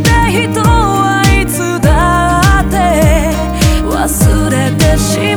人はいつだって忘れてしまう。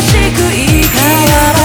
しくいいから